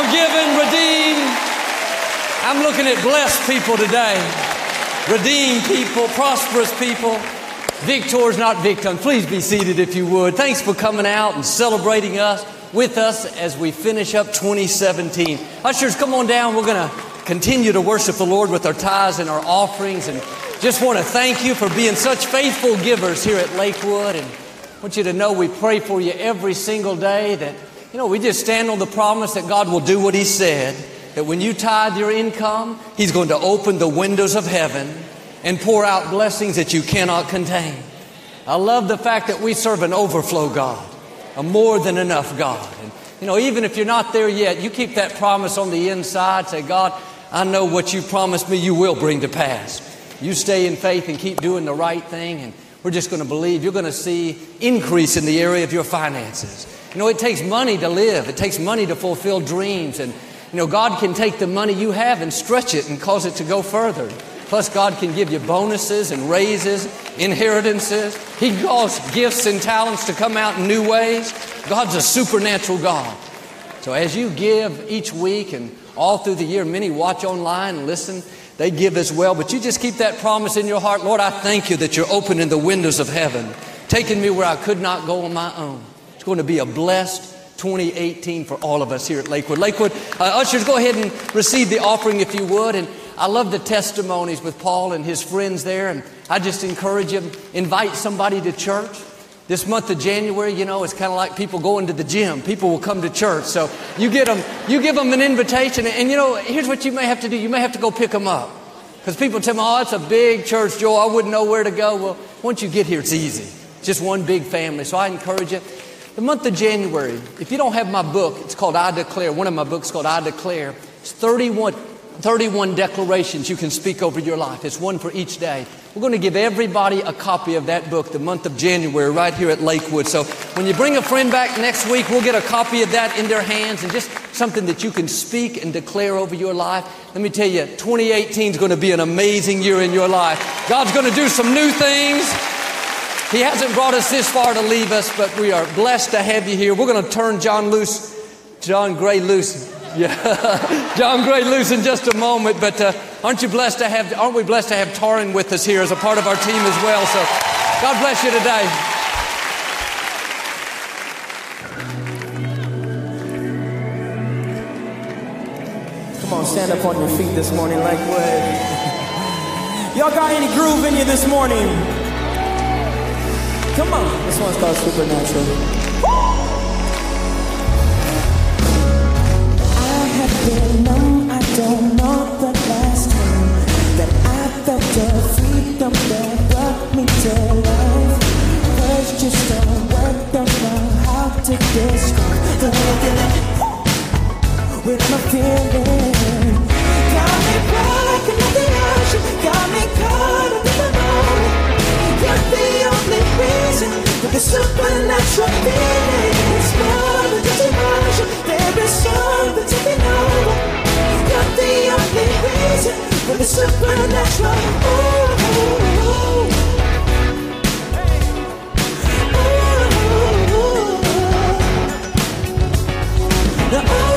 forgiven, redeemed. I'm looking at blessed people today, redeemed people, prosperous people, victors, not victims. Please be seated if you would. Thanks for coming out and celebrating us with us as we finish up 2017. Ushers, come on down. We're going to continue to worship the Lord with our tithes and our offerings. And just want to thank you for being such faithful givers here at Lakewood. And I want you to know we pray for you every single day that, you know, we just stand on the promise that God will do what He said. That when you tithe your income, He's going to open the windows of heaven and pour out blessings that you cannot contain. I love the fact that we serve an overflow God a more than enough God. And, you know, even if you're not there yet, you keep that promise on the inside. Say, God, I know what you promised me you will bring to pass. You stay in faith and keep doing the right thing, and we're just going to believe you're going to see increase in the area of your finances. You know, it takes money to live, it takes money to fulfill dreams, and, you know, God can take the money you have and stretch it and cause it to go further. Plus, God can give you bonuses and raises, inheritances. He cause gifts and talents to come out in new ways. God's a supernatural God. So, as you give each week and all through the year, many watch online and listen, they give as well. But you just keep that promise in your heart Lord, I thank you that you're opening the windows of heaven, taking me where I could not go on my own. It's going to be a blessed 2018 for all of us here at Lakewood. Lakewood, uh, ushers, go ahead and receive the offering if you would. And I love the testimonies with Paul and his friends there, and I just encourage you, invite somebody to church. This month of January, you know, it's kind of like people going to the gym. People will come to church. So you get them, you give them an invitation, and you know, here's what you may have to do. You may have to go pick them up. Because people tell me, oh, it's a big church, Joel. I wouldn't know where to go. Well, once you get here, it's easy. Just one big family. So I encourage you. The month of January, if you don't have my book, it's called I Declare. One of my books called I Declare. It's 31, 31 declarations you can speak over your life. It's one for each day. We're going to give everybody a copy of that book the month of January right here at Lakewood. So when you bring a friend back next week, we'll get a copy of that in their hands and just something that you can speak and declare over your life. Let me tell you, 2018 is going to be an amazing year in your life. God's going to do some new things. He hasn't brought us this far to leave us, but we are blessed to have you here. We're going to turn John loose, John Gray loose yeah, John Gray loose in just a moment, but uh, aren't you blessed to have? Aren't we blessed to have Tauren with us here as a part of our team as well? So, God bless you today. Come on, stand up on your feet this morning, Lakewood. Y'all got any groove in you this morning? Come on, this one's called Supernatural. I have been numb, I don't know the last time that I felt the freedom that brought me to life. Words just don't work, don't know how to describe the feeling with my feeling. The supernatural feeling. It's more than just emotion, there is something taking over. Supernatural. Ooh, ooh, ooh. The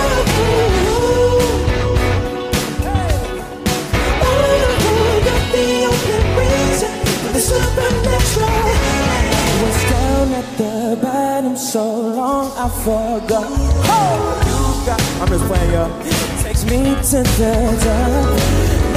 so long I forgot. Oh. I'm just playing, y'all. Takes me to the top.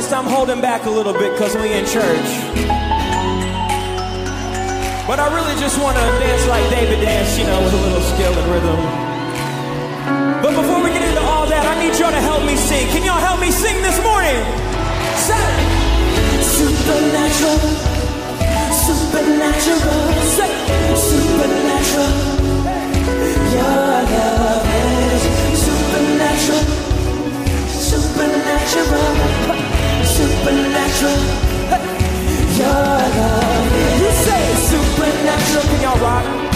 Honest, I'm holding back a little bit because we in church. But I really just want to dance like David danced, you know, with a little skill and rhythm. But before we get into all that, I need y'all to help me sing. Can y'all help me sing this morning? Say, Supernatural, supernatural, say, supernatural. Your love is supernatural, supernatural, supernatural. Your love you say supernatural. Can y'all rock?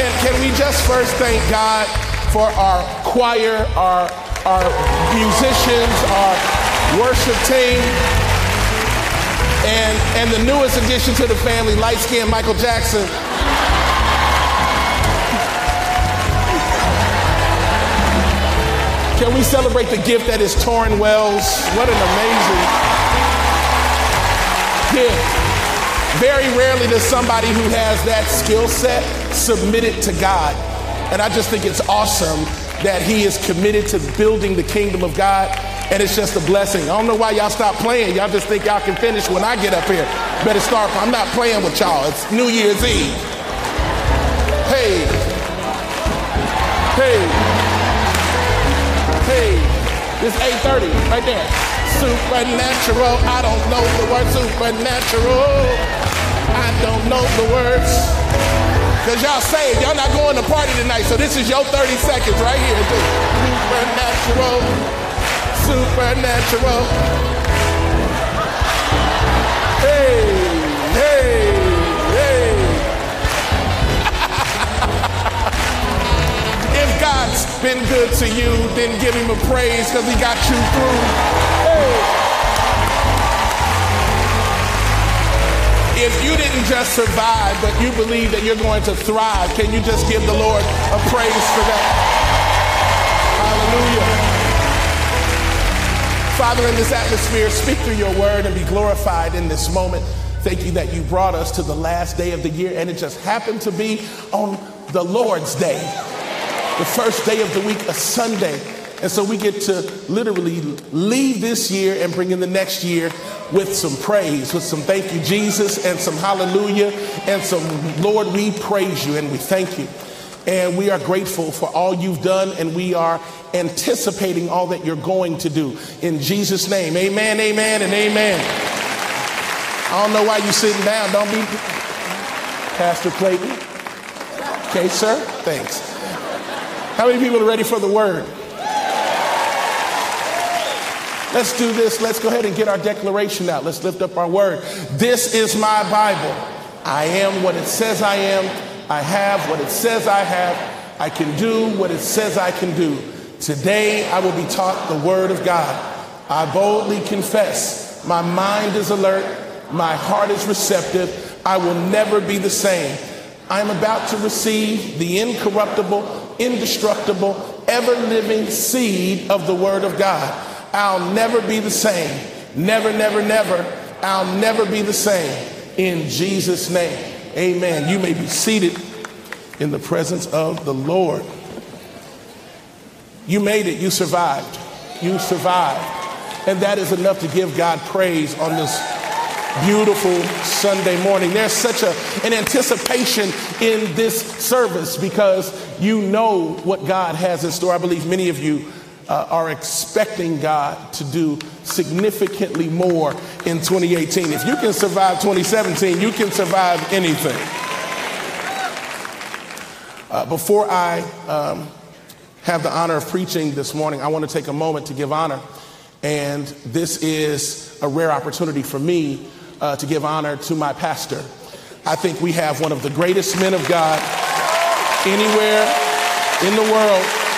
Can, can we just first thank God for our choir, our, our musicians, our worship team, and, and the newest addition to the family, light skinned Michael Jackson. Can we celebrate the gift that is Tauren Wells? What an amazing gift. Very rarely does somebody who has that skill set submit it to God. And I just think it's awesome that he is committed to building the kingdom of God. And it's just a blessing. I don't know why y'all stop playing. Y'all just think y'all can finish when I get up here. Better start. I'm not playing with y'all. It's New Year's Eve. Hey. Hey. Hey, this 8:30 right there. Supernatural. I don't know the word supernatural. I don't know the words. Cause y'all saved. Y'all not going to party tonight. So this is your 30 seconds right here. Supernatural. Supernatural. Hey, hey, hey. If God's been good to you, then give him a praise because he got you through. Hey. If you didn't just survive, but you believe that you're going to thrive, can you just give the Lord a praise for that? Hallelujah. Father, in this atmosphere, speak through your word and be glorified in this moment. Thank you that you brought us to the last day of the year, and it just happened to be on the Lord's day the first day of the week, a Sunday. And so we get to literally leave this year and bring in the next year with some praise, with some thank you, Jesus, and some hallelujah, and some Lord, we praise you and we thank you. And we are grateful for all you've done, and we are anticipating all that you're going to do. In Jesus' name, amen, amen, and amen. I don't know why you're sitting down. Don't be Pastor Clayton. Okay, sir? Thanks. How many people are ready for the word? Let's do this. Let's go ahead and get our declaration out. Let's lift up our word. This is my Bible. I am what it says I am. I have what it says I have. I can do what it says I can do. Today I will be taught the word of God. I boldly confess. My mind is alert. My heart is receptive. I will never be the same. I'm about to receive the incorruptible, indestructible, ever living seed of the Word of God. I'll never be the same. Never, never, never. I'll never be the same. In Jesus' name, amen. You may be seated in the presence of the Lord. You made it. You survived. You survived. And that is enough to give God praise on this beautiful Sunday morning. There's such a, an anticipation in this service because you know what God has in store. I believe many of you uh, are expecting God to do significantly more in 2018. If you can survive 2017, you can survive anything. Uh, before I um, have the honor of preaching this morning, I want to take a moment to give honor. And this is a rare opportunity for me uh, to give honor to my pastor. I think we have one of the greatest men of God anywhere in the world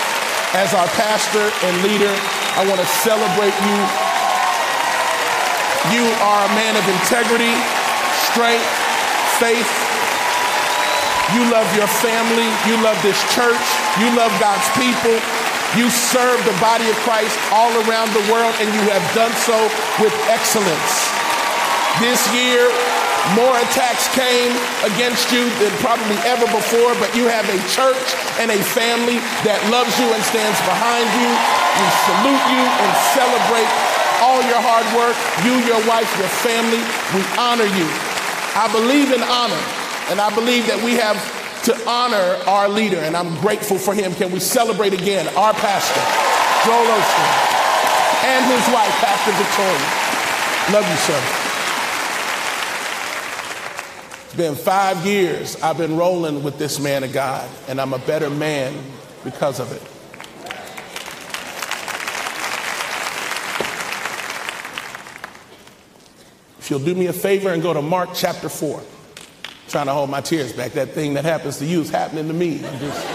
as our pastor and leader. I want to celebrate you. You are a man of integrity, strength, faith. You love your family. You love this church. You love God's people. You serve the body of Christ all around the world, and you have done so with excellence. This year, more attacks came against you than probably ever before, but you have a church and a family that loves you and stands behind you. We salute you and celebrate all your hard work, you, your wife, your family. We honor you. I believe in honor, and I believe that we have to honor our leader, and I'm grateful for him. Can we celebrate again our pastor, Joel Osteen, and his wife, Pastor Victoria? Love you, sir. It's been five years I've been rolling with this man of God, and I'm a better man because of it. If you'll do me a favor and go to Mark chapter 4. I'm trying to hold my tears back. That thing that happens to you is happening to me. Just...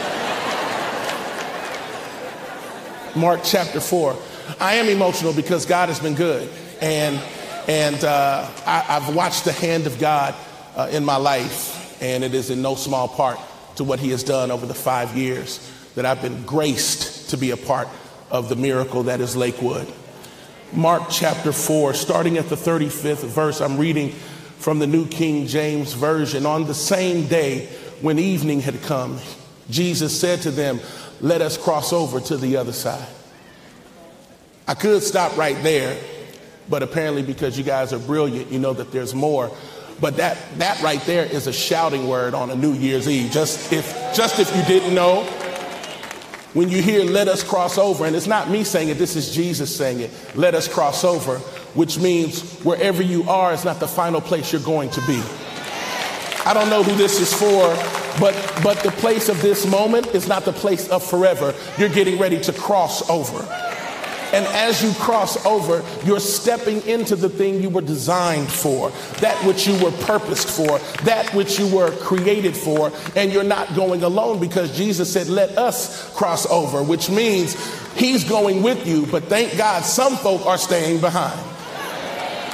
Mark chapter 4. I am emotional because God has been good. And, and uh, I, I've watched the hand of God uh, in my life, and it is in no small part to what He has done over the five years that I've been graced to be a part of the miracle that is Lakewood. Mark chapter 4, starting at the 35th verse, I'm reading from the New King James Version. On the same day when evening had come, Jesus said to them, Let us cross over to the other side. I could stop right there, but apparently, because you guys are brilliant, you know that there's more. But that, that right there is a shouting word on a New Year's Eve. Just if, just if you didn't know, when you hear let us cross over, and it's not me saying it, this is Jesus saying it, let us cross over, which means wherever you are is not the final place you're going to be. I don't know who this is for, but, but the place of this moment is not the place of forever. You're getting ready to cross over. And as you cross over, you're stepping into the thing you were designed for, that which you were purposed for, that which you were created for. And you're not going alone because Jesus said, Let us cross over, which means He's going with you. But thank God some folk are staying behind.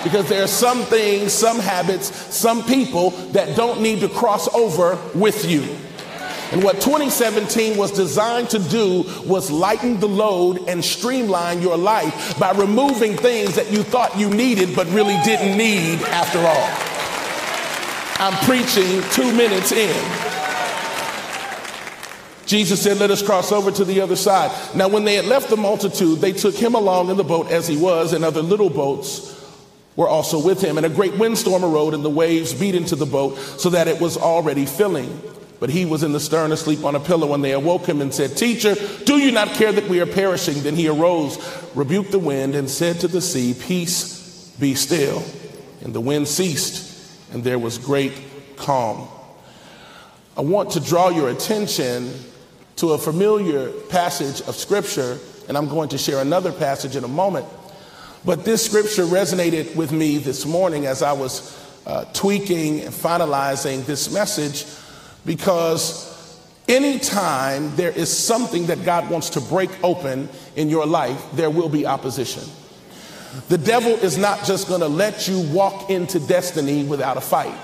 Because there are some things, some habits, some people that don't need to cross over with you. And what 2017 was designed to do was lighten the load and streamline your life by removing things that you thought you needed but really didn't need after all. I'm preaching two minutes in. Jesus said, Let us cross over to the other side. Now, when they had left the multitude, they took him along in the boat as he was, and other little boats were also with him. And a great windstorm arose, and the waves beat into the boat so that it was already filling. But he was in the stern asleep on a pillow when they awoke him and said, Teacher, do you not care that we are perishing? Then he arose, rebuked the wind, and said to the sea, Peace, be still. And the wind ceased, and there was great calm. I want to draw your attention to a familiar passage of Scripture, and I'm going to share another passage in a moment. But this scripture resonated with me this morning as I was uh, tweaking and finalizing this message because anytime there is something that God wants to break open in your life, there will be opposition. The devil is not just going to let you walk into destiny without a fight.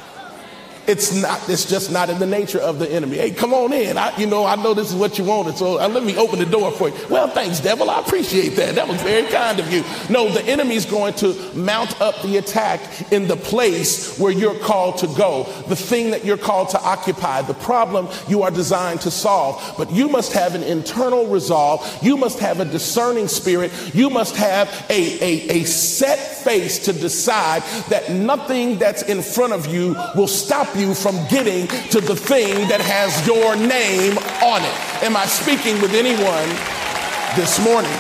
It's not, it's just not in the nature of the enemy. Hey, come on in. I, you know, I know this is what you wanted, so uh, let me open the door for you. Well, thanks, devil. I appreciate that. That was very kind of you. No, the enemy is going to mount up the attack in the place where you're called to go, the thing that you're called to occupy, the problem you are designed to solve. But you must have an internal resolve. You must have a discerning spirit. You must have a, a, a set face to decide that nothing that's in front of you will stop you from getting to the thing that has your name on it. Am I speaking with anyone this morning?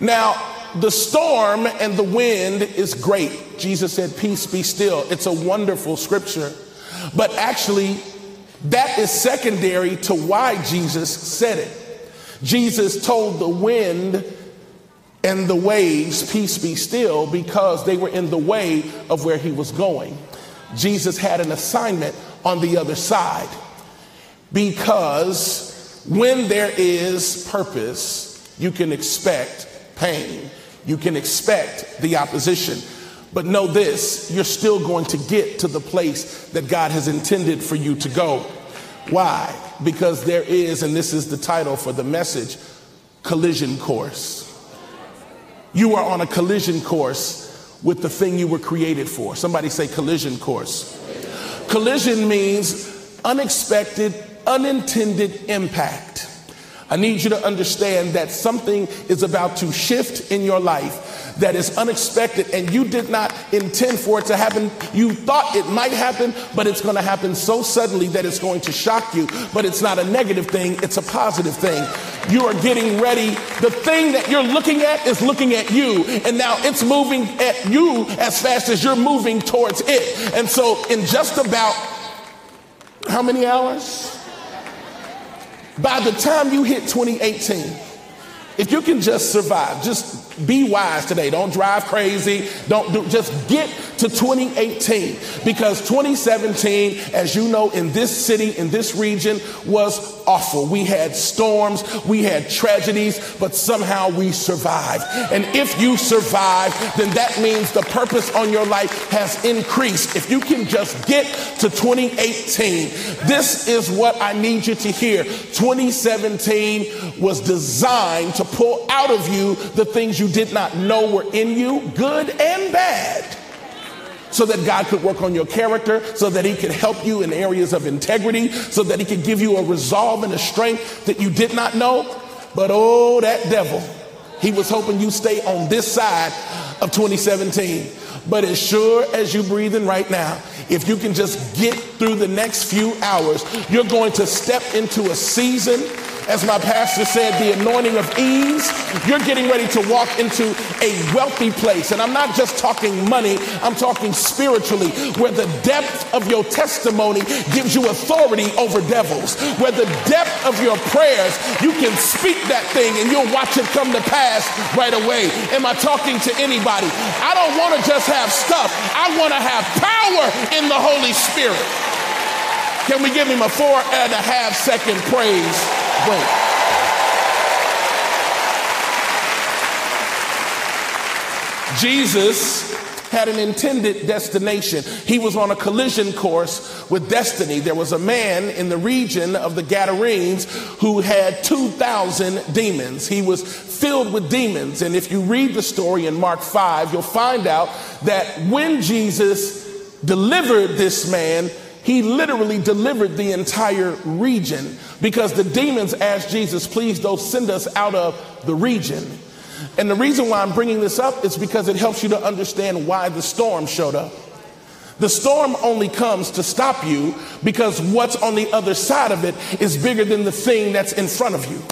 Now, the storm and the wind is great. Jesus said, Peace be still. It's a wonderful scripture. But actually, that is secondary to why Jesus said it. Jesus told the wind and the waves, Peace be still, because they were in the way of where he was going. Jesus had an assignment on the other side. Because when there is purpose, you can expect pain. You can expect the opposition. But know this you're still going to get to the place that God has intended for you to go. Why? Because there is, and this is the title for the message, collision course. You are on a collision course with the thing you were created for. Somebody say collision course. Collision means unexpected, unintended impact. I need you to understand that something is about to shift in your life that is unexpected and you did not intend for it to happen. You thought it might happen, but it's going to happen so suddenly that it's going to shock you. But it's not a negative thing, it's a positive thing. You are getting ready. The thing that you're looking at is looking at you, and now it's moving at you as fast as you're moving towards it. And so, in just about how many hours? By the time you hit 2018, if you can just survive, just be wise today. Don't drive crazy. Don't do, just get to 2018 because 2017, as you know, in this city, in this region, was awful. We had storms, we had tragedies, but somehow we survived. And if you survive, then that means the purpose on your life has increased. If you can just get to 2018, this is what I need you to hear. 2017 was designed to pull out of you the things you did not know were in you, good and bad so that God could work on your character, so that He could help you in areas of integrity, so that He could give you a resolve and a strength that you did not know. But oh, that devil, he was hoping you stay on this side of 2017. But as sure as you're breathing right now, if you can just get through the next few hours, you're going to step into a season as my pastor said, the anointing of ease. You're getting ready to walk into a wealthy place. And I'm not just talking money, I'm talking spiritually, where the depth of your testimony gives you authority over devils. Where the depth of your prayers, you can speak that thing and you'll watch it come to pass right away. Am I talking to anybody? I don't want to just have stuff, I want to have power in the Holy Spirit. Can we give him a four and a half second praise break? Jesus had an intended destination. He was on a collision course with destiny. There was a man in the region of the Gadarenes who had 2,000 demons. He was filled with demons. And if you read the story in Mark 5, you'll find out that when Jesus delivered this man, he literally delivered the entire region because the demons asked Jesus, please don't send us out of the region. And the reason why I'm bringing this up is because it helps you to understand why the storm showed up. The storm only comes to stop you because what's on the other side of it is bigger than the thing that's in front of you.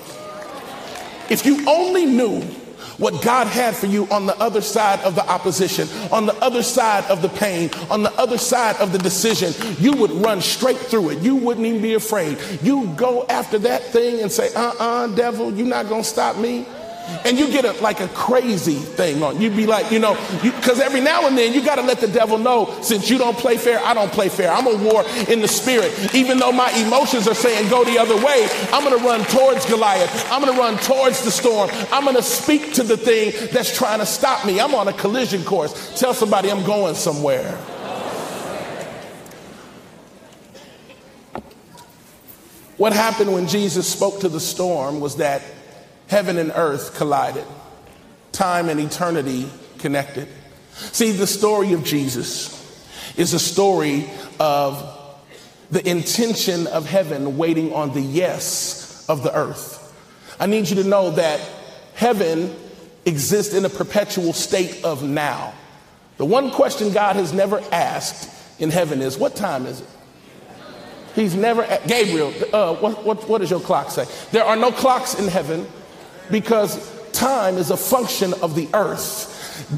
If you only knew what God had for you on the other side of the opposition, on the other side of the pain, on the other side of the decision, you would run straight through it. You wouldn't even be afraid. You go after that thing and say, uh uh, devil, you're not going to stop me and you get a, like a crazy thing on. You'd be like, you know, because every now and then you got to let the devil know since you don't play fair, I don't play fair. I'm a war in the spirit. Even though my emotions are saying go the other way, I'm going to run towards Goliath. I'm going to run towards the storm. I'm going to speak to the thing that's trying to stop me. I'm on a collision course. Tell somebody I'm going somewhere. What happened when Jesus spoke to the storm was that Heaven and earth collided, time and eternity connected. See, the story of Jesus is a story of the intention of heaven waiting on the yes of the earth. I need you to know that heaven exists in a perpetual state of now. The one question God has never asked in heaven is, What time is it? He's never, Gabriel, uh, what, what, what does your clock say? There are no clocks in heaven because time is a function of the earth.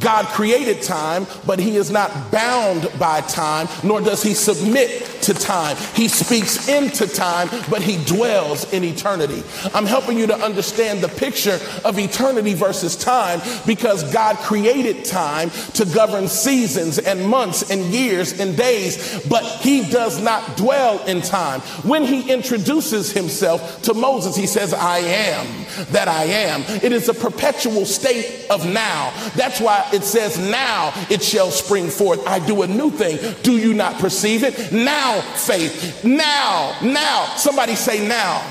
God created time, but he is not bound by time, nor does he submit to time. He speaks into time, but he dwells in eternity. I'm helping you to understand the picture of eternity versus time because God created time to govern seasons and months and years and days, but he does not dwell in time. When he introduces himself to Moses, he says, I am that I am. It is a perpetual state of now. That's why it says, Now it shall spring forth. I do a new thing. Do you not perceive it? Now, faith. Now, now. Somebody say, Now.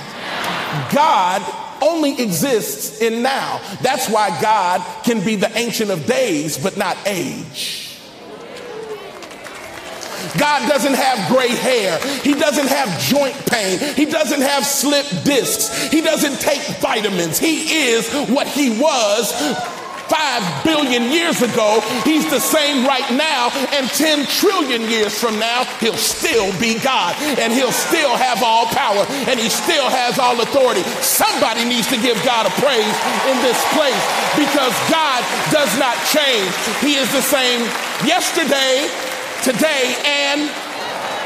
God only exists in now. That's why God can be the ancient of days, but not age. God doesn't have gray hair. He doesn't have joint pain. He doesn't have slip discs. He doesn't take vitamins. He is what he was five billion years ago, he's the same right now, and 10 trillion years from now, he'll still be God, and he'll still have all power, and he still has all authority. Somebody needs to give God a praise in this place because God does not change. He is the same yesterday, today, and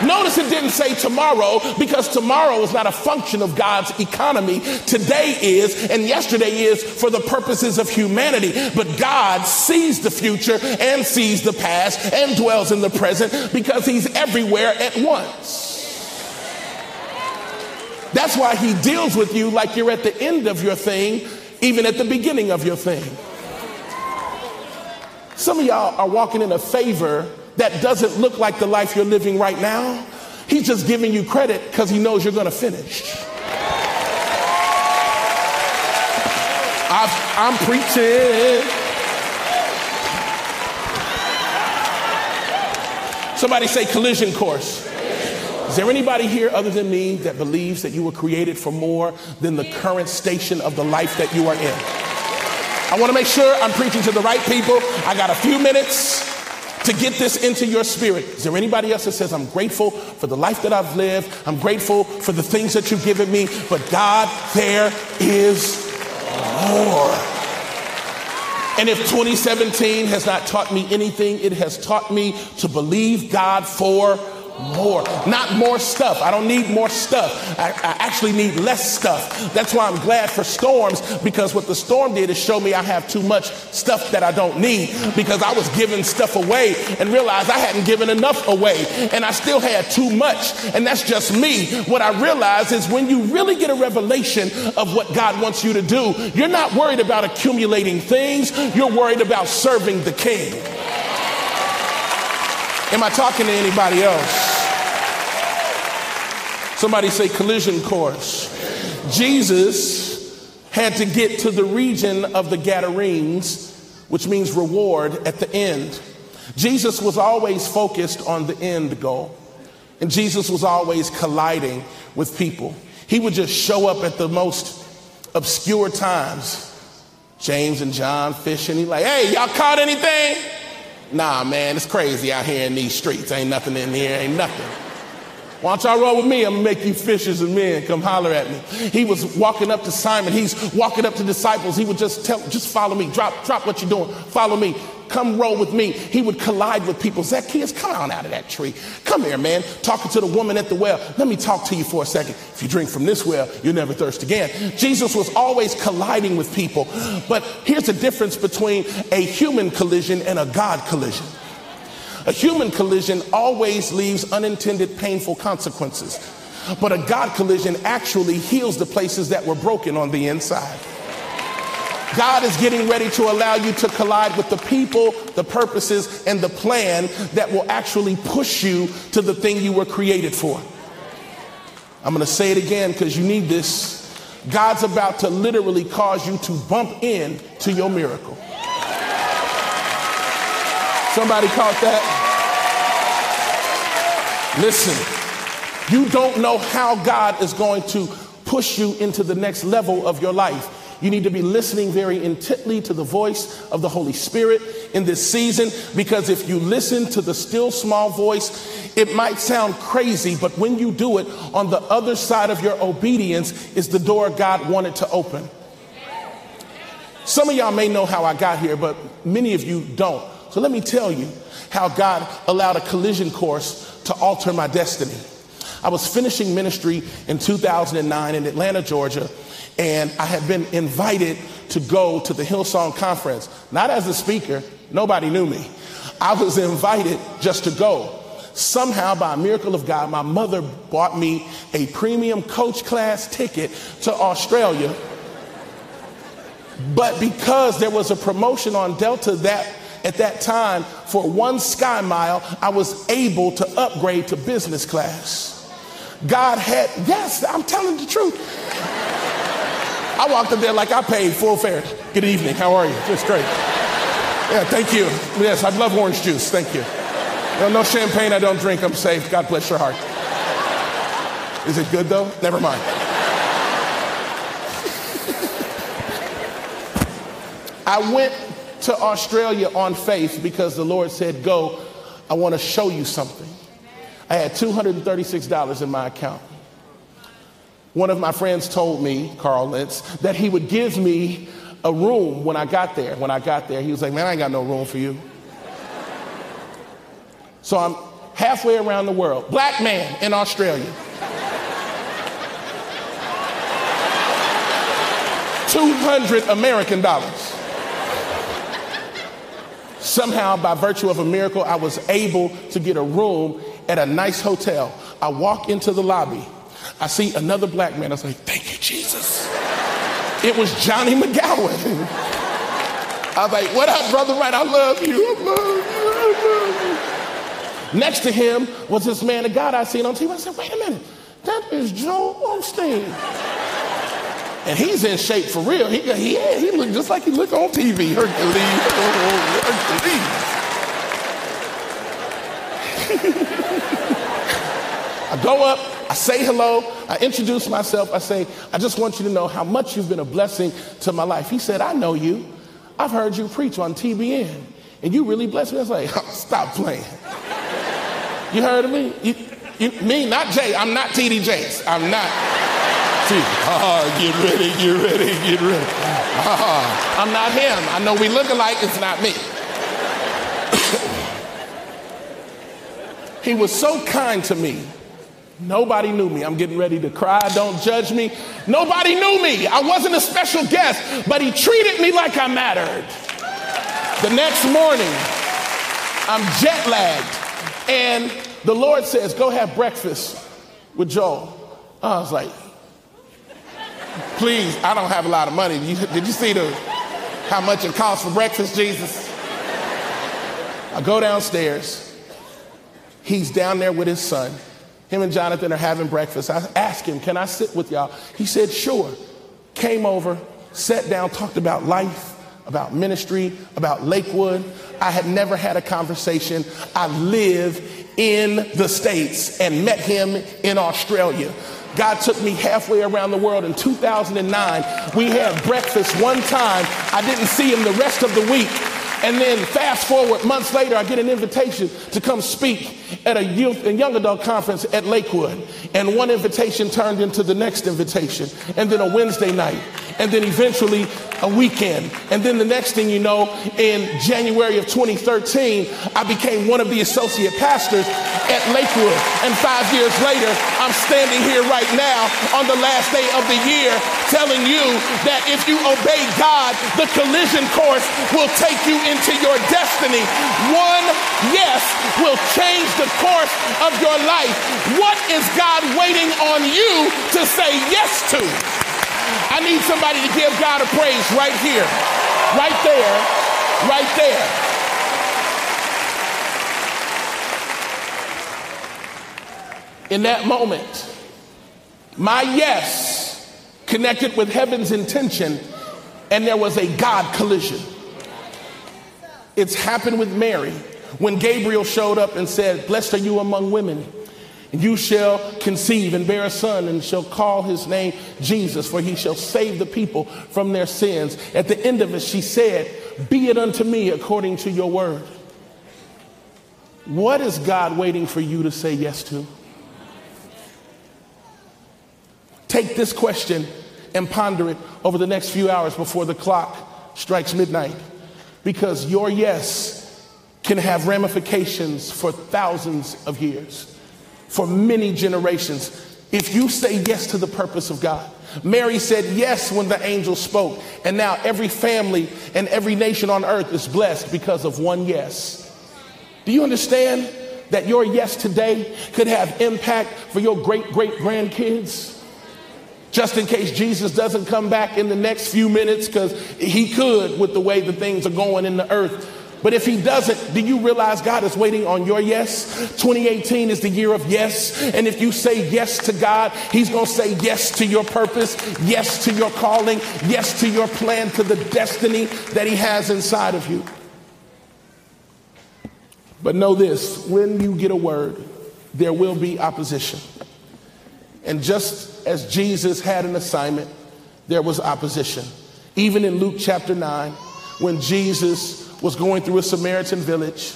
Notice it didn't say tomorrow because tomorrow is not a function of God's economy. Today is and yesterday is for the purposes of humanity. But God sees the future and sees the past and dwells in the present because he's everywhere at once. That's why he deals with you like you're at the end of your thing, even at the beginning of your thing. Some of y'all are walking in a favor that doesn't look like the life you're living right now, he's just giving you credit because he knows you're going to finish. i am preaching. Somebody say collision course. Is there anybody here other than me that believes that you were created for more than the current station of the life that you are in? I want to make sure I'm preaching to the right people. I got a few minutes to get this into your spirit. Is there anybody else that says, I'm grateful for the life that I've lived? I'm grateful for the things that you've given me, but God, there is more. And if 2017 has not taught me anything, it has taught me to believe God for more, not more stuff. I don't need more stuff. I, I, actually need less stuff. That's why I'm glad for storms because what the storm did is show me I have too much stuff that I don't need because I was giving stuff away and realized I hadn't given enough away and I still had too much. And that's just me. What I realize is when you really get a revelation of what God wants you to do, you're not worried about accumulating things, you're worried about serving the king. Am I talking to anybody else? Somebody say collision course. Jesus had to get to the region of the Gadarenes, which means reward at the end. Jesus was always focused on the end goal, and Jesus was always colliding with people. He would just show up at the most obscure times. James and John fishing. He's like, hey, y'all caught anything? Nah, man, it's crazy out here in these streets. Ain't nothing in here, ain't nothing. Don't y'all roll with me? I'm gonna make you fishers of men. Come holler at me. He was walking up to Simon. He's walking up to disciples. He would just tell, just follow me. Drop, drop what you're doing. Follow me. Come roll with me. He would collide with people. Zacchaeus, come on out of that tree. Come here, man. Talking to the woman at the well. Let me talk to you for a second. If you drink from this well, you'll never thirst again. Jesus was always colliding with people. But here's the difference between a human collision and a God collision. A human collision always leaves unintended painful consequences, but a God collision actually heals the places that were broken on the inside. God is getting ready to allow you to collide with the people, the purposes, and the plan that will actually push you to the thing you were created for. I'm going to say it again because you need this. God's about to literally cause you to bump in to your miracle. Somebody caught that? Listen, you don't know how God is going to push you into the next level of your life. You need to be listening very intently to the voice of the Holy Spirit in this season because if you listen to the still small voice, it might sound crazy, but when you do it, on the other side of your obedience is the door God wanted to open. Some of y'all may know how I got here, but many of you don't. So let me tell you how God allowed a collision course to alter my destiny. I was finishing ministry in 2009 in Atlanta, Georgia, and I had been invited to go to the Hillsong Conference, not as a speaker, nobody knew me. I was invited just to go. Somehow, by a miracle of God, my mother bought me a premium coach class ticket to Australia. But because there was a promotion on Delta that at that time for one sky mile, I was able to upgrade to business class. God had, yes, I'm telling the truth. I walked up there like I paid full fare. Good evening, how are you? Just great. Yeah, thank you. Yes, I'd love orange juice, thank you. No, no champagne, I don't drink, I'm safe. God bless your heart. Is it good though? Never mind. I went to Australia on faith because the Lord said, Go, I want to show you something. I had $236 in my account. One of my friends told me, Carl Lentz, that he would give me a room when I got there. When I got there, he was like, Man, I ain't got no room for you. So I'm halfway around the world, black man in Australia. 200 American dollars. Somehow, by virtue of a miracle, I was able to get a room at a nice hotel. I walk into the lobby. I see another black man. I say, Thank you, Jesus. It was Johnny McGowan. I was like, What up, brother? Right, I love you. I love you. I love you. Next to him was this man of God I seen on TV. I said, Wait a minute, that is Joel Osteen. And he's in shape for real. He, he, he looked just like he looked on TV. Hercules. Hercules. I go up, I say hello, I introduce myself, I say, I just want you to know how much you've been a blessing to my life. He said, I know you. I've heard you preach on TBN, and you really blessed me. I was like, oh, stop playing. You heard of me? You, you, me, not Jay. I'm not TD Jakes. I'm not. Oh, get ready, get ready, get ready. Oh, I'm not him. I know we look alike, it's not me. he was so kind to me Nobody knew me. I'm getting ready to cry. Don't judge me. Nobody knew me. I wasn't a special guest, but he treated me like I mattered. The next morning, I'm jet lagged, and the Lord says, Go have breakfast with Joel. I was like, Please, I don't have a lot of money. Did you see the, how much it costs for breakfast, Jesus? I go downstairs. He's down there with his son. Him and Jonathan are having breakfast. I ask him, Can I sit with y'all? He said, Sure. Came over, sat down, talked about life, about ministry, about Lakewood. I had never had a conversation. I live in the States and met him in Australia. God took me halfway around the world in 2009. We had breakfast one time. I didn't see him the rest of the week. And then fast forward months later, I get an invitation to come speak at a youth and young adult conference at Lakewood. And one invitation turned into the next invitation, and then a Wednesday night, and then eventually a weekend. And then the next thing you know, in January of 2013, I became one of the associate pastors at Lakewood. And five years later, I'm standing here right now on the last day of the year telling you that if you obey God, the collision course will take you into your destiny. One yes will change the course of your life. What is God waiting on you to say yes to? I need somebody to give God a praise right here, right there, right there. In that moment, my yes connected with heaven's intention, and there was a God collision. It's happened with Mary when Gabriel showed up and said, Blessed are you among women, You shall conceive and bear a son, and shall call his name Jesus, for he shall save the people from their sins. At the end of it, she said, Be it unto me according to your word. What is God waiting for you to say yes to? Take this question and ponder it over the next few hours before the clock strikes midnight, because your yes can have ramifications for thousands of years for many generations if you say yes to the purpose of God. Mary said yes when the angel spoke, and now every family and every nation on earth is blessed because of one yes. Do you understand that your yes today could have impact for your great great grandkids? Just in case Jesus doesn't come back in the next few minutes, because he could with the way the things are going in the earth. But if he doesn't, do you realize God is waiting on your yes? 2018 is the year of yes. And if you say yes to God, he's going to say yes to your purpose, yes to your calling, yes to your plan, to the destiny that he has inside of you. But know this when you get a word, there will be opposition. And just as Jesus had an assignment, there was opposition. Even in Luke chapter 9, when Jesus was going through a Samaritan village,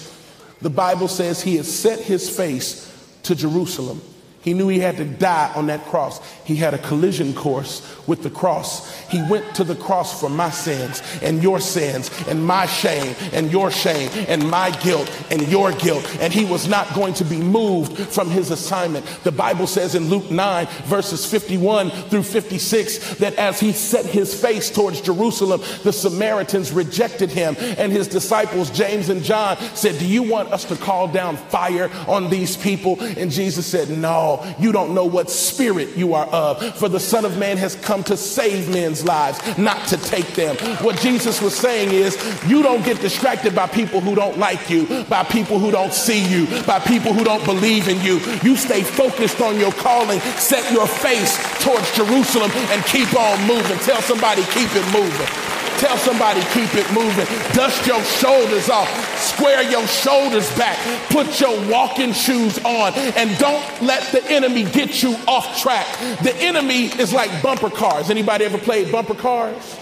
the Bible says he had set his face to Jerusalem. He knew he had to die on that cross. He had a collision course with the cross. He went to the cross for my sins and your sins and my shame and your shame and my guilt and your guilt. And he was not going to be moved from his assignment. The Bible says in Luke 9, verses 51 through 56, that as he set his face towards Jerusalem, the Samaritans rejected him. And his disciples, James and John, said, Do you want us to call down fire on these people? And Jesus said, No you don't know what spirit you are of. For the Son of Man has come to save men's lives, not to take them. What Jesus was saying is, you don't get distracted by people who don't like you, by people who don't see you, by people who don't believe in you. You stay focused on your calling, set your face towards Jerusalem, and keep on moving. Tell somebody, keep it moving. Tell somebody, keep it moving. Dust your shoulders off. Square your shoulders back. Put your walking shoes on. And don't let the enemy get you off track. The enemy is like bumper cars. Anybody ever played bumper cars?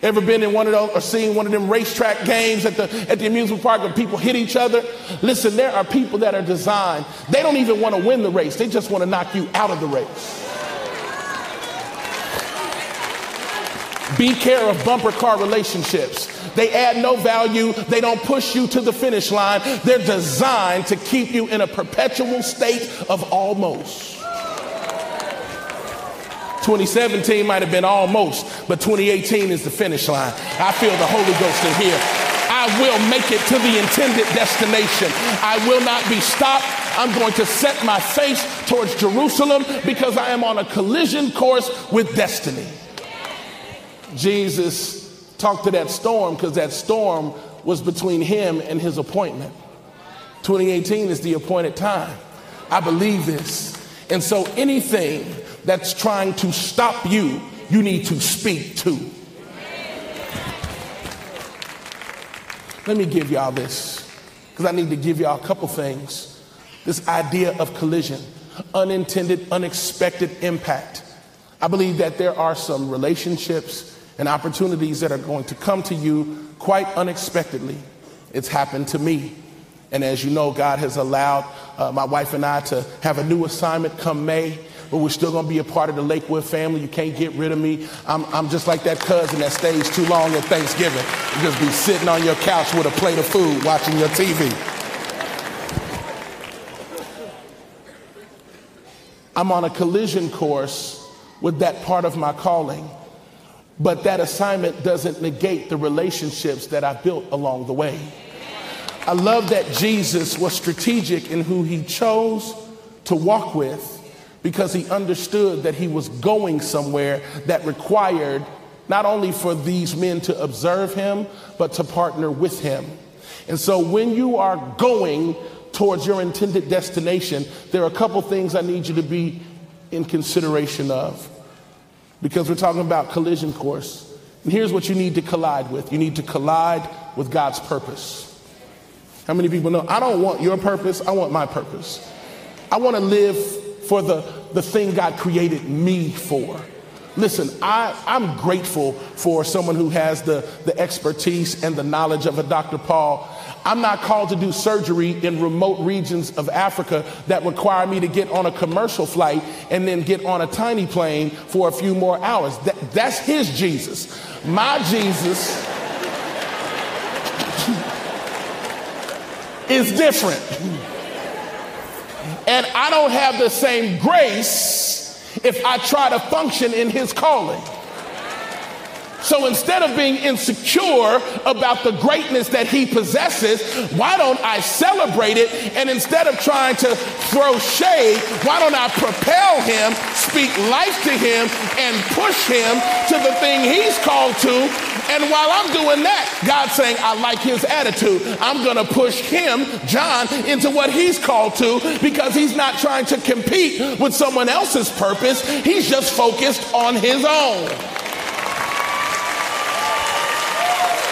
Ever been in one of those or seen one of them racetrack games at the at the amusement park where people hit each other? Listen, there are people that are designed. They don't even want to win the race. They just want to knock you out of the race. Care of bumper car relationships. They add no value. They don't push you to the finish line. They're designed to keep you in a perpetual state of almost. 2017 might have been almost, but 2018 is the finish line. I feel the Holy Ghost in here. I will make it to the intended destination. I will not be stopped. I'm going to set my face towards Jerusalem because I am on a collision course with destiny. Jesus talked to that storm because that storm was between him and his appointment. 2018 is the appointed time. I believe this. And so anything that's trying to stop you, you need to speak to. Let me give y'all this because I need to give y'all a couple things. This idea of collision, unintended, unexpected impact. I believe that there are some relationships and opportunities that are going to come to you quite unexpectedly. It's happened to me. And as you know, God has allowed uh, my wife and I to have a new assignment come May, but we're still going to be a part of the Lakewood family. You can't get rid of me. I'm, I'm just like that cousin that stays too long at Thanksgiving. You just be sitting on your couch with a plate of food watching your TV. I'm on a collision course with that part of my calling. But that assignment doesn't negate the relationships that I built along the way. I love that Jesus was strategic in who he chose to walk with because he understood that he was going somewhere that required not only for these men to observe him, but to partner with him. And so when you are going towards your intended destination, there are a couple things I need you to be in consideration of because we're talking about collision course. And here's what you need to collide with you need to collide with God's purpose. How many people know? I don't want your purpose, I want my purpose. I want to live for the, the thing God created me for. Listen, I, I'm grateful for someone who has the, the expertise and the knowledge of a Dr. Paul. I'm not called to do surgery in remote regions of Africa that require me to get on a commercial flight and then get on a tiny plane for a few more hours. That, that's his Jesus. My Jesus is different. And I don't have the same grace if I try to function in his calling. So instead of being insecure about the greatness that he possesses, why don't I celebrate it? And instead of trying to throw shade, why don't I propel him, speak life to him, and push him to the thing he's called to? And while I'm doing that, God's saying, I like his attitude. I'm going to push him, John, into what he's called to because he's not trying to compete with someone else's purpose. He's just focused on his own.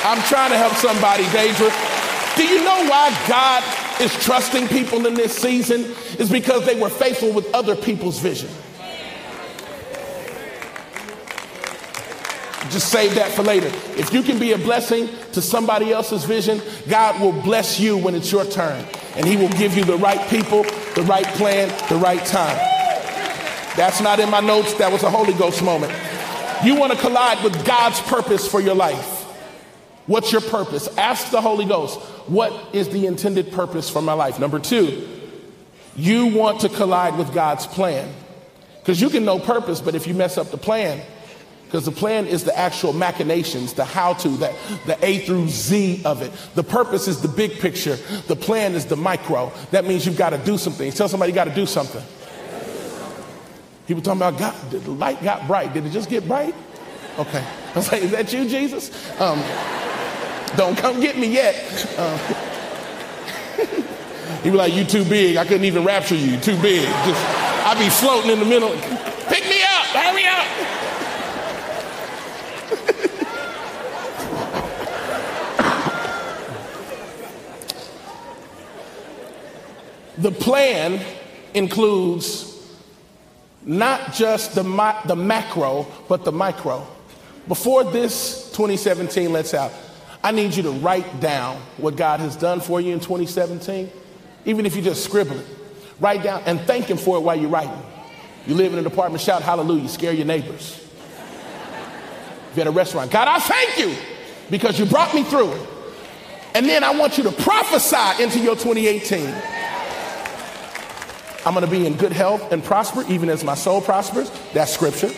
I'm trying to help somebody, Deidre. Do you know why God is trusting people in this season? Is because they were faithful with other people's vision. Just save that for later. If you can be a blessing to somebody else's vision, God will bless you when it's your turn. And He will give you the right people, the right plan, the right time. That's not in my notes. That was a Holy Ghost moment. You want to collide with God's purpose for your life. What's your purpose? Ask the Holy Ghost, what is the intended purpose for my life? Number two, you want to collide with God's plan. Because you can know purpose, but if you mess up the plan, because the plan is the actual machinations, the how to, the, the A through Z of it. The purpose is the big picture, the plan is the micro. That means you've got to do something. Tell somebody you got to do something. People talking about God, the light got bright. Did it just get bright? Okay. I was like, is that you, Jesus? Um, don't come get me yet. Uh, he was like, you too big. I couldn't even rapture you. Too big. Just, I'd be floating in the middle. Pick me up. Hurry up. the plan includes not just the, ma- the macro, but the micro. Before this 2017 lets out, I need you to write down what God has done for you in 2017, even if you just scribble it. Write down and thank Him for it while you're writing. You live in an apartment, shout hallelujah, scare your neighbors. If you're at a restaurant, God, I thank you because you brought me through it. And then I want you to prophesy into your 2018. I'm going to be in good health and prosper, even as my soul prospers. That's scripture.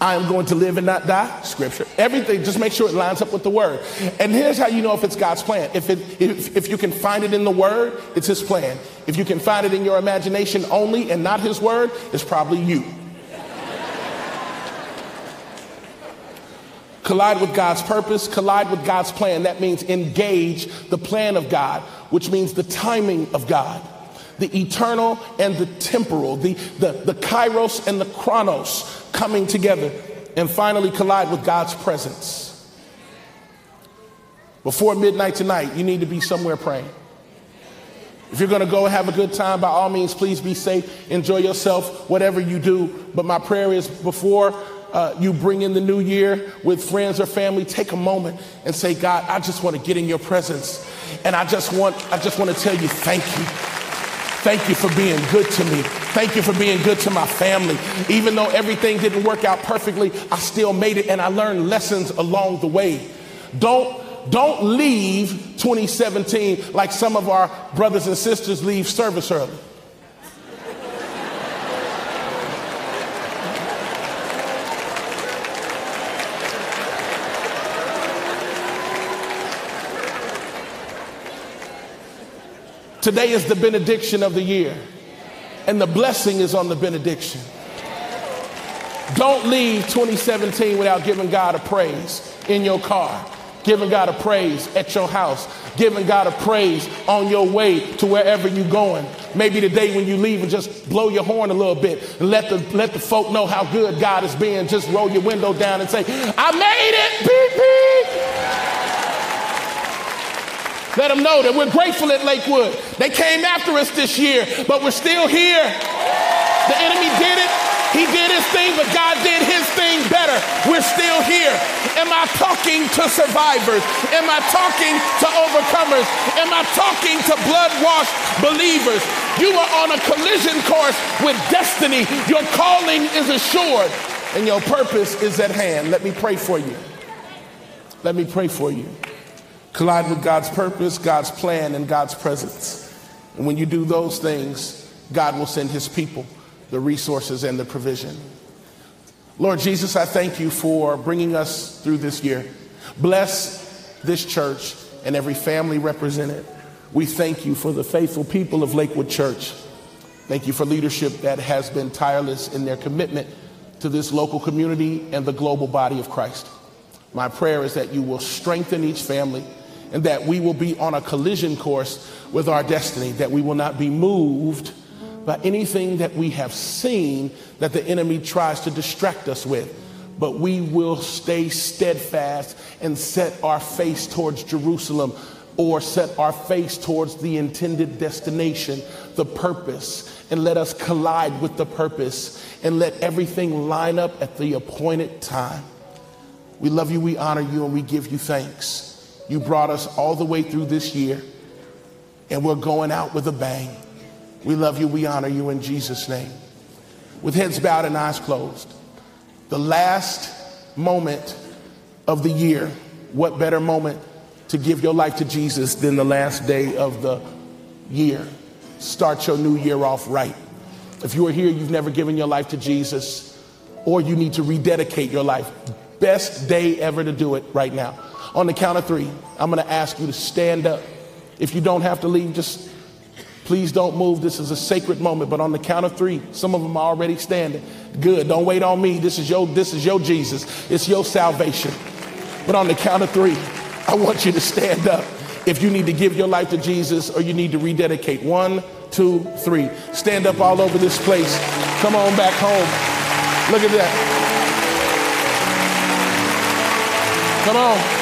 I am going to live and not die. Scripture. Everything, just make sure it lines up with the word. And here's how you know if it's God's plan. If, it, if, if you can find it in the word, it's his plan. If you can find it in your imagination only and not his word, it's probably you. collide with God's purpose, collide with God's plan. That means engage the plan of God, which means the timing of God the eternal and the temporal, the, the, the kairos and the chronos coming together and finally collide with God's presence. Before midnight tonight, you need to be somewhere praying. If you're going to go have a good time, by all means, please be safe, enjoy yourself, whatever you do. But my prayer is before uh, you bring in the new year with friends or family, take a moment and say, God, I just want to get in your presence. And I just want, I just want to tell you thank you. Thank you for being good to me. Thank you for being good to my family. Even though everything didn't work out perfectly, I still made it and I learned lessons along the way. Don't don't leave 2017 like some of our brothers and sisters leave service early. Today is the benediction of the year, and the blessing is on the benediction. Don't leave 2017 without giving God a praise in your car, giving God a praise at your house, giving God a praise on your way to wherever you're going. Maybe today when you leave and just blow your horn a little bit and let the, let the folk know how good God is being. Just roll your window down and say, I made it. Let them know that we're grateful at Lakewood. They came after us this year, but we're still here. The enemy did it. He did his thing, but God did his thing better. We're still here. Am I talking to survivors? Am I talking to overcomers? Am I talking to blood washed believers? You are on a collision course with destiny. Your calling is assured and your purpose is at hand. Let me pray for you. Let me pray for you. Collide with God's purpose, God's plan, and God's presence. And when you do those things, God will send his people the resources and the provision. Lord Jesus, I thank you for bringing us through this year. Bless this church and every family represented. We thank you for the faithful people of Lakewood Church. Thank you for leadership that has been tireless in their commitment to this local community and the global body of Christ. My prayer is that you will strengthen each family and that we will be on a collision course with our destiny, that we will not be moved by anything that we have seen that the enemy tries to distract us with. But we will stay steadfast and set our face towards Jerusalem or set our face towards the intended destination, the purpose, and let us collide with the purpose and let everything line up at the appointed time. We love you, we honor you, and we give you thanks. You brought us all the way through this year, and we're going out with a bang. We love you, we honor you in Jesus' name. With heads bowed and eyes closed, the last moment of the year, what better moment to give your life to Jesus than the last day of the year? Start your new year off right. If you are here, you've never given your life to Jesus, or you need to rededicate your life, best day ever to do it right now. On the count of three, I'm going to ask you to stand up. If you don't have to leave, just please don't move. This is a sacred moment. But on the count of three, some of them are already standing. Good. Don't wait on me. This is your, this is your Jesus. It's your salvation. But on the count of three, I want you to stand up if you need to give your life to Jesus or you need to rededicate. One, two, three. Stand up all over this place. Come on back home. Look at that. Come on.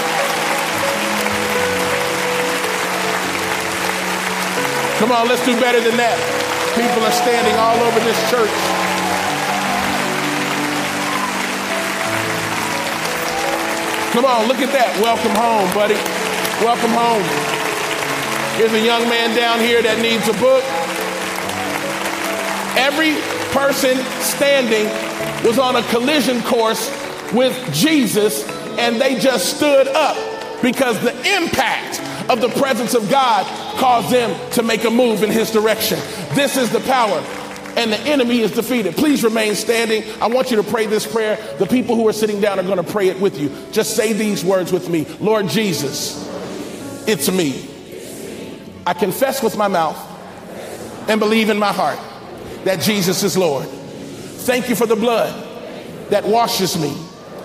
Come on, let's do better than that. People are standing all over this church. Come on, look at that. Welcome home, buddy. Welcome home. Here's a young man down here that needs a book. Every person standing was on a collision course with Jesus, and they just stood up because the impact of the presence of God caused them to make a move in his direction. This is the power and the enemy is defeated. Please remain standing. I want you to pray this prayer. The people who are sitting down are going to pray it with you. Just say these words with me Lord Jesus, it's me. I confess with my mouth and believe in my heart that Jesus is Lord. Thank you for the blood that washes me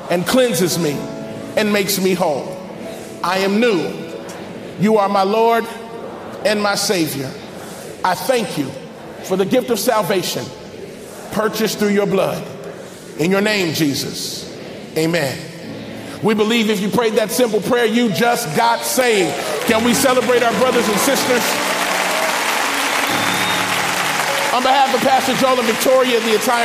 and cleanses me and makes me whole. I am new. You are my Lord and my Savior. I thank you for the gift of salvation purchased through your blood. In your name, Jesus. Amen. We believe if you prayed that simple prayer, you just got saved. Can we celebrate our brothers and sisters? On behalf of Pastor Joel and Victoria the entire